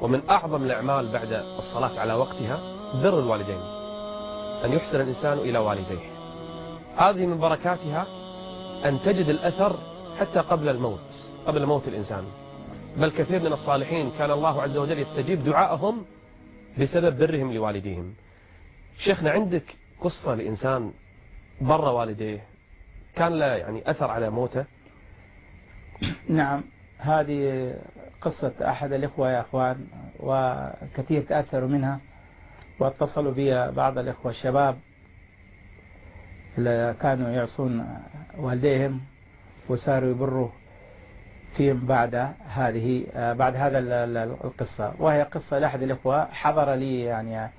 ومن أعظم الأعمال بعد الصلاة على وقتها بر الوالدين أن يحسن الإنسان إلى والديه. هذه من بركاتها أن تجد الأثر حتى قبل الموت قبل موت الإنسان. بل كثير من الصالحين كان الله عز وجل يستجيب دعائهم بسبب برهم لوالديهم. شيخنا عندك قصة لإنسان بر والديه؟ كان له يعني أثر على موته؟ نعم. هذه قصة أحد الإخوة يا أخوان وكثير تأثروا منها واتصلوا بي بعض الإخوة الشباب اللي كانوا يعصون والديهم وصاروا يبروا فيهم بعد هذه بعد هذا القصة. وهي قصة لأحد الإخوة حضر لي يعني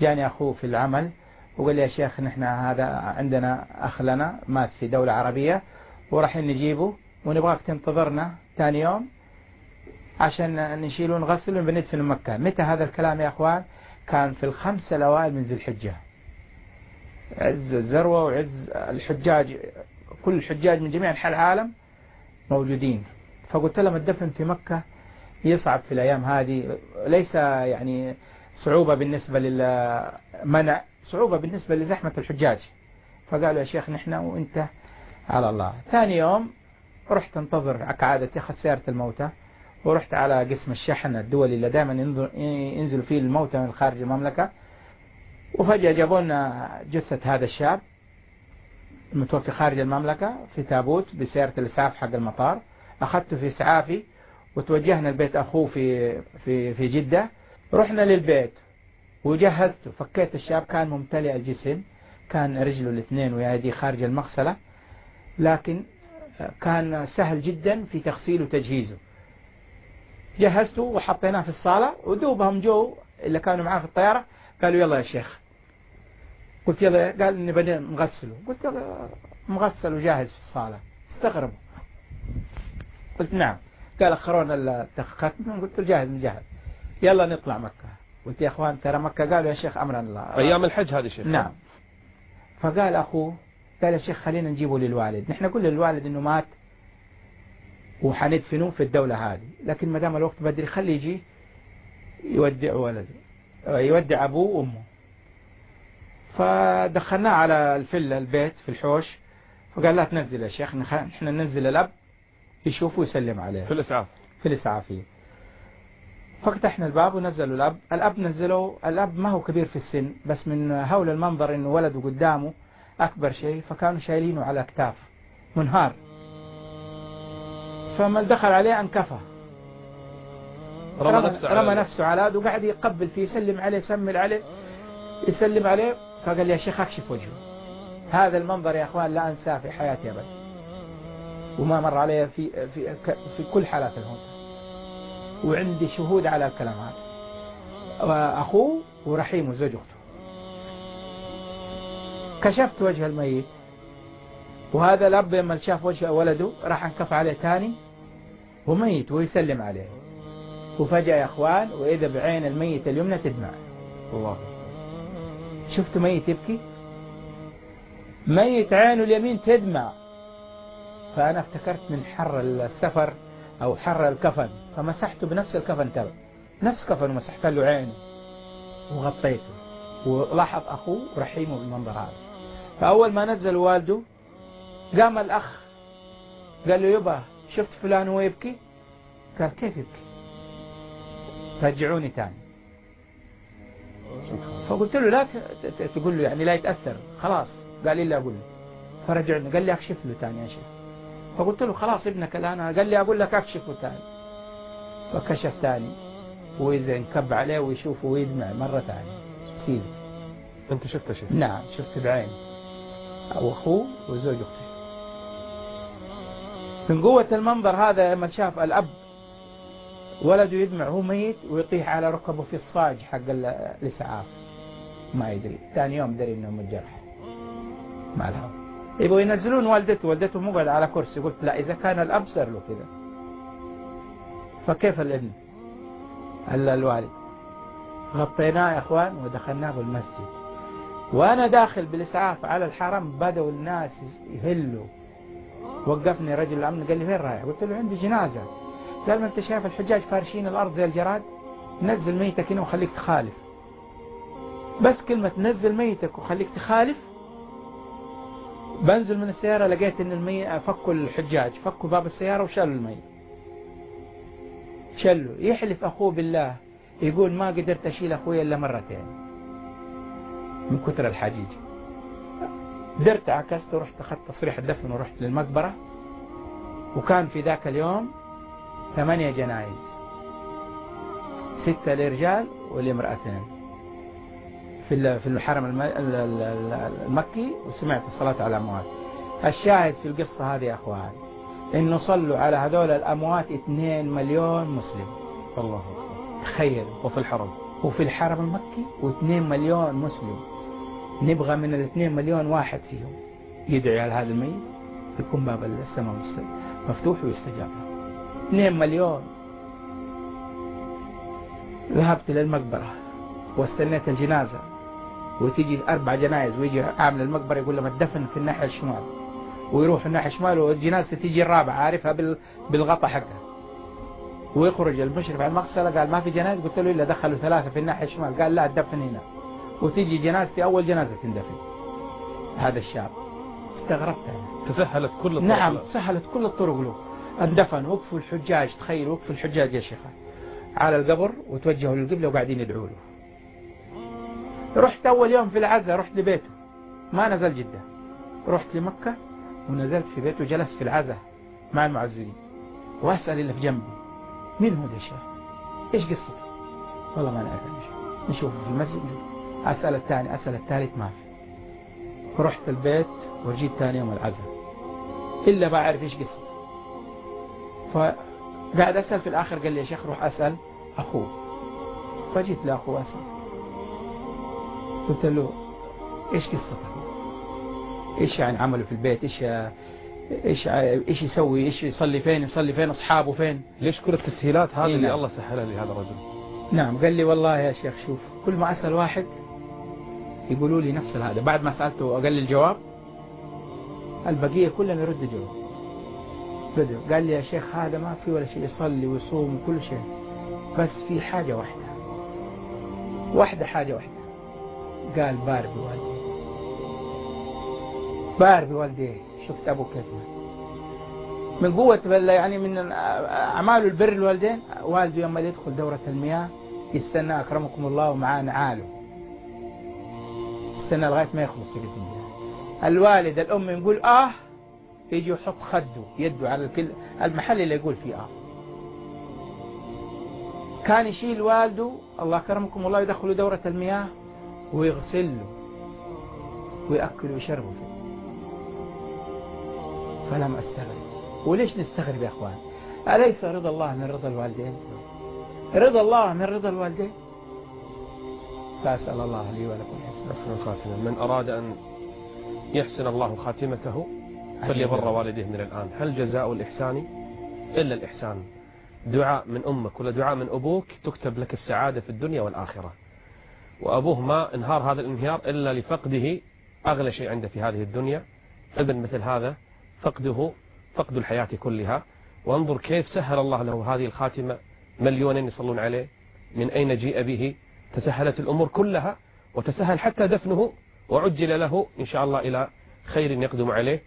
جاني أخوه في العمل وقال لي يا شيخ نحن هذا عندنا أخ لنا مات في دولة عربية وراح نجيبه. ونبغاك تنتظرنا ثاني يوم عشان نشيله ونغسله وبندفن مكة. متى هذا الكلام يا أخوان؟ كان في الخمسة الأوائل من ذي الحجة. عز الذروة وعز الحجاج كل الحجاج من جميع أنحاء العالم موجودين. فقلت لهم الدفن في مكة يصعب في الأيام هذه. ليس يعني صعوبة بالنسبة للمنع صعوبة بالنسبة لزحمة الحجاج. فقالوا يا شيخ نحن وأنت على الله. ثاني يوم رحت انتظر كعادتي أخذت سيارة الموتى ورحت على قسم الشحن الدولي اللي دائما ينزلوا فيه الموتى من خارج المملكة. وفجأة جابوا لنا جثة هذا الشاب المتوفي خارج المملكة في تابوت بسيارة الإسعاف حق المطار. أخذته في إسعافي وتوجهنا لبيت أخوه في في في جدة. رحنا للبيت وجهزته. فكيت الشاب كان ممتلئ الجسم كان رجله الاثنين ويدي خارج المغسلة. لكن كان سهل جدا في تغسيله وتجهيزه. جهزته وحطيناه في الصالة ودوبهم جو اللي كانوا معاه في الطيارة قالوا يلا يا شيخ. قلت يلا قال نبدأ نغسله. قلت يلا مغسل وجاهز في الصالة. استغربوا. قلت نعم. قال أخرونا الختم قلت له جاهز مجهز يلا نطلع مكة. قلت يا إخوان ترى مكة؟ قالوا يا شيخ امرا الله. أيام الحج هذا الشيخ نعم. فقال أخوه قال يا شيخ خلينا نجيبه للوالد. نحن قلنا للوالد إنه مات وحندفنه في الدولة هذه. لكن ما دام الوقت بدري خليه يجي يودع ولده يودع أبوه وأمه. فدخلناه على الفلة البيت في الحوش فقال لا تنزل يا شيخ نحن ننزل الأب يشوف ويسلم عليه. في الإسعاف. في الاسعافية ففتحنا الباب ونزلوا الأب. الأب نزلوا الأب ما هو كبير في السن بس من هول المنظر إنه ولده قدامه أكبر شيء فكانوا شايلينه على اكتاف منهار. فما دخل عليه أنكفه. رمى نفسه رمى نفسه على هذا وقعد يقبل فيه يسلم عليه يسمل عليه يسلم عليه. فقال لي يا شيخ أكشف وجهه. هذا المنظر يا أخوان لا أنساه في حياتي ابدا. وما مر علي في في في كل حالات الموت وعندي شهود على الكلام هذا. وأخوه ورحيم وزوج أخته. كشفت وجه الميت. وهذا الأب لما شاف وجه ولده راح انكف عليه ثاني وميت ويسلم عليه. وفجأة يا أخوان وإذا بعين الميت اليمنى تدمع. الله شفت ميت يبكي؟ ميت عينه اليمين تدمع. فأنا افتكرت من حر السفر أو حر الكفن فمسحته بنفس الكفن تبع نفس كفن ومسحت له عينه وغطيته. ولاحظ أخوه رحيمه بالمنظر هذا. فأول ما نزل والده قام الأخ قال له يبا شفت فلان وهو يبكي؟ قال كيف يبكي؟ رجعوني تاني. فقلت له لا تقول له يعني لا يتأثر. خلاص. قال لي لا أقول له. فرجعني قال لي أكشف له تاني يا شيخ. فقلت له خلاص ابنك الآن. قال لي أقول لك أكشفه تاني. فكشف تاني. وإذا انكب عليه ويشوفه ويدمع مرة ثانية سيده أنت شفت شيء نعم شفت بعيني. أو أخوه وزوج أخته من قوة المنظر هذا لما شاف الأب ولده يدمع هو ميت ويطيح على ركبه في الصاج حق الإسعاف. ما يدري. ثاني يوم دري إنه متجرح مع الهواء يبغوا ينزلون والدته. والدته مقعد على كرسي. قلت لا إذا كان الأب صار له كذا. فكيف الابن الوالد غطيناه يا إخوان ودخلناه المسجد. وأنا داخل بالإسعاف على الحرم بدأوا الناس يهلوا. وقفني رجل الأمن قال لي فين رايح؟ قلت له عندي جنازة. قال ما أنت شايف الحجاج فارشين الأرض زي الجراد؟ نزل ميتك هنا وخليك تخالف. بس كلمة نزل ميتك وخليك تخالف بنزل من السيارة لقيت إن الميت فكوا الحجاج فكوا باب السيارة وشالوا الميت شلوا. يحلف أخوه بالله يقول ما قدرت أشيل أخوي إلا مرتين. من كثر الحجيج. درت عكست ورحت أخذت تصريح الدفن ورحت للمقبرة. وكان في ذاك اليوم ثمانية جنائز ستة لرجال ولامرأتين. في في الحرم المكي وسمعت الصلاة على الأموات الشاهد في القصة هذه يا أخوان إنه صلوا على هذول الأموات 2 مليون مسلم. الله تخيل. وفي الحرم. وفي الحرم المكي و2 مليون مسلم. نبغى من ال 2 مليون واحد فيهم. يدعي على هذا الميت يكون باب السماء مفتوح ويستجاب له. 2 مليون. ذهبت للمقبرة. واستنيت الجنازة. وتيجي أربع جنائز ويجي عامل المقبرة يقول لهم الدفن في الناحية الشمال. ويروح الناحية الشمال والجنازة تيجي الرابعة عارفها بالغطا حقها. ويخرج المشرف على المغسلة قال ما في جنائز قلت له إلا دخلوا ثلاثة في الناحية الشمال. قال لا الدفن هنا. وتيجي جنازتي أول جنازة تندفن. هذا الشاب. استغربت أنا. تسهلت كل الطرق. نعم سهلت كل الطرق له. اندفن وقفوا الحجاج تخيل وقفوا الحجاج يا شيخ على القبر وتوجهوا للقبلة وقاعدين يدعوا له. رحت أول يوم في العزة رحت لبيته. ما نزل جدة. رحت لمكة ونزلت في بيته جلست في العزة مع المعزلين وأسأل اللي في جنبي مين هو ده الشيخ إيش قصته والله ما نعرف نشوفه في المسجد. أسأل الثاني أسأل الثالث ما في رحت البيت وجيت ثاني يوم العزاء. إلا بعرف إيش قصته فقاعد أسأل في الآخر قال لي يا شيخ روح أسأل أخوه. فجيت لأخوه أسأل. قلت له إيش قصته إيش يعني عمله في البيت؟ إيش إيش إيش يسوي؟ إيش يصلي فين؟ يصلي فين؟ أصحابه فين؟ ليش كل التسهيلات هذه اللي نعم. الله سهلها لهذا الرجل؟ نعم قال لي والله يا شيخ شوف كل ما أسأل واحد يقولوا لي نفس هذا بعد ما سألته وقال لي الجواب البقية كلهم يردوا جواب. ردوا. قال لي يا شيخ هذا ما في ولا شيء يصلي ويصوم وكل شيء بس في حاجة واحدة. واحدة حاجة واحدة. قال بار بوالديه بار بوالديه شفت أبوه كيف من قوة يعني من أعمال البر الوالدين والده لما يدخل دورة المياه يستنى أكرمكم الله ومعاه نعاله. يستنى لغاية ما يخلص يقدم الوالد الأم يقول آه يجي يحط خده يده على الكل المحل اللي يقول فيه آه. كان يشيل والده الله كرمكم الله يدخله دورة المياه ويغسله ويأكل ويشربه. فلم أستغرب. وليش نستغرب يا أخوان؟ أليس رضا الله من رضا الوالدين؟ رضا الله من رضا الوالدين؟ فأسأل الله لي ولكم حسن الخاتمة. من أراد أن يحسن الله خاتمته فليبر والديه من الآن. هل جزاء الإحسان؟ إلا الإحسان. دعاء من أمك ولا دعاء من أبوك تكتب لك السعادة في الدنيا والآخرة. وأبوه ما انهار هذا الانهيار إلا لفقده. أغلى شيء عنده في هذه الدنيا ابن مثل هذا فقده فقد الحياة كلها. وانظر كيف سهل الله له هذه الخاتمة مليونين يصلون عليه. من أين جيء به؟ تسهلت الأمور كلها وتسهل حتى دفنه وعجل له إن شاء الله إلى خير يقدم عليه.